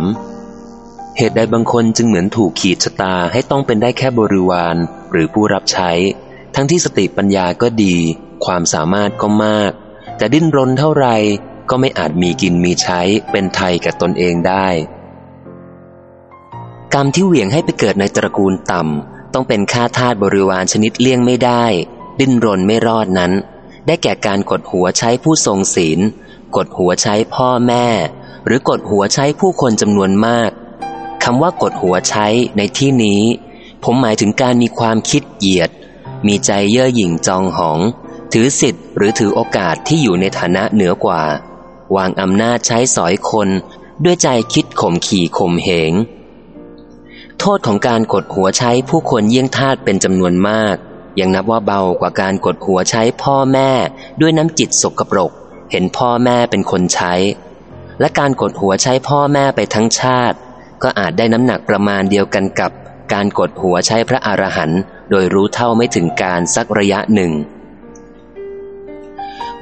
ามเหตุใดบางคนจึงเหมือนถูกขีดชะตาให้ต้องเป็นได้แค่บริวารหรือผู้รับใช้ ทั้งที่สติปัญญาก็ดี ความสามารถก็มาก แต่ดิ้นรนเท่าไรก็ไม่อาจมีกินมีใช้เป็นไทยกับตนเองได้ กรรมที่เหวี่ยงให้ไปเกิดในตระกูลต่ำต้องเป็นค่าทาสบริวารชนิดเลี่ยงไม่ได้ ดิ้นรนไม่รอดนั้น ได้แก่การกดหัวใช้ผู้ทรงศีล กดหัวใช้พ่อแม่ หรือกดหัวใช้ผู้คนจำนวนมากคำว่ากดหัวใช้ในที่นี้ ผมหมายถึงการมีความคิดเหยียด มีใจเย่อหยิ่งจองหอง ถือสิทธิ์หรือถือโอกาสที่อยู่ในฐานะเหนือกว่า วางอำนาจใช้สอยคนด้วยใจคิดข่มขี่ข่มเหง โทษของการกดหัวใช้ผู้คนเยี่ยงทาสเป็นจำนวนมาก ยังนับว่าเบากว่าการกดหัวใช้พ่อแม่ด้วยน้ำจิตสกปรก เห็นพ่อแม่เป็นคนใช้ และการกดหัวใช้พ่อแม่ไปทั้งชาติ ก็อาจได้น้ำหนักประมาณเดียวกันกับ การกดหัวใช้พระอรหันต์โดยรู้เท่าไม่ถึงการสักระยะหนึ่ง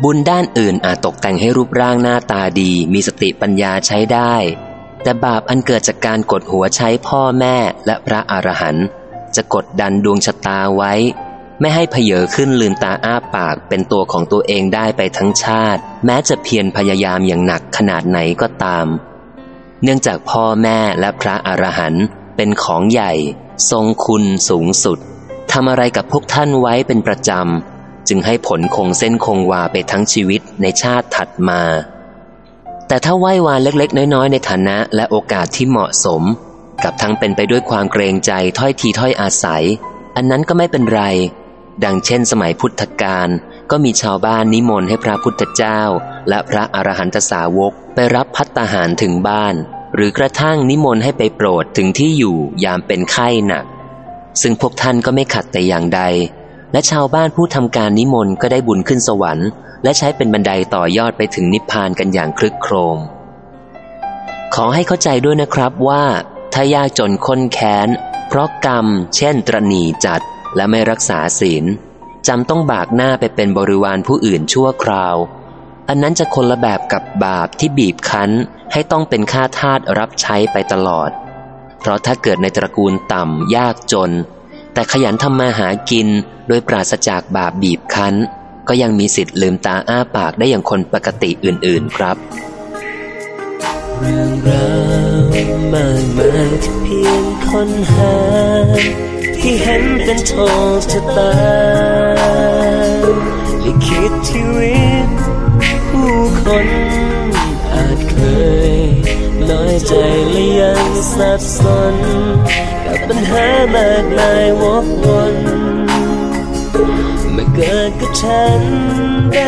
บุญด้านอื่นอาจตกแต่งให้รูปร่างหน้าตาดี มีสติปัญญาใช้ได้ แต่บาปอันเกิดจากการกดหัวใช้พ่อแม่และพระอรหันต์จะกดดันดวงชะตาไว้ ไม่ให้เพเยอขึ้นลืมตาอ้าปากเป็นตัวของตัวเองได้ไปทั้งชาติ แม้จะเพียรพยายามอย่างหนักขนาดไหนก็ตาม เนื่องจากพ่อแม่และพระอรหันต์เป็นของใหญ่ ทรงคุณสูงสุดทำอะไรกับพวกท่านไว้เป็นประจำ จึงให้ผลคงเส้นคงวาไปทั้งชีวิตในชาติถัดมา แต่ถ้าไหว้วานเล็กๆ น้อยๆ ในฐานะและโอกาสที่เหมาะสม กับทั้งเป็นไปด้วยความเกรงใจถ้อยทีถ้อยอาศัย อันนั้นก็ไม่เป็นไร ดังเช่นสมัยพุทธกาลก็มีชาวบ้านนิมนต์ให้พระพุทธเจ้า และพระอรหันตสาวกไปรับพัตตาหารถึงบ้าน หรือกระทั่งนิมนต์ให้ไปโปรดถึงที่อยู่ยามเป็นไข้หนัก ซึ่งพวกท่านก็ไม่ขัดแต่อย่างใด และชาวบ้านผู้ทำการนิมนต์ก็ได้บุญขึ้นสวรรค์ และใช้เป็นบันไดต่อยอดไปถึงนิพพานกันอย่างคลึกโครม ขอให้เข้าใจด้วยนะครับว่า ถ้ายากจนค้นแค้น เพราะกรรม เช่น ตรณีจัด และไม่รักษาศีลจำต้องบากหน้าไปเป็นบริวารผู้อื่นชั่วคราว อันนั้นจะคนละแบบกับบาปที่บีบคั้นให้ต้องเป็นค่าทาสรับใช้ไปตลอด เพราะถ้าเกิดในตระกูลต่ำยากจน แต่ขยันทำมาหากินโดยปราศจากบาปบีบคั้น ก็ยังมีสิทธิ์ลืมตาอ้าปากได้อย่างคนปกติอื่นๆครับเรื่องราวมากมายที่เพียงคนหา ที่เห็นเป็นโชคชะตาลิขิตชีวิตผู้คนอาจเคย น้อยใจและยังสับสน กับปัญหามากมายวกวนมาเกิดกับฉันได้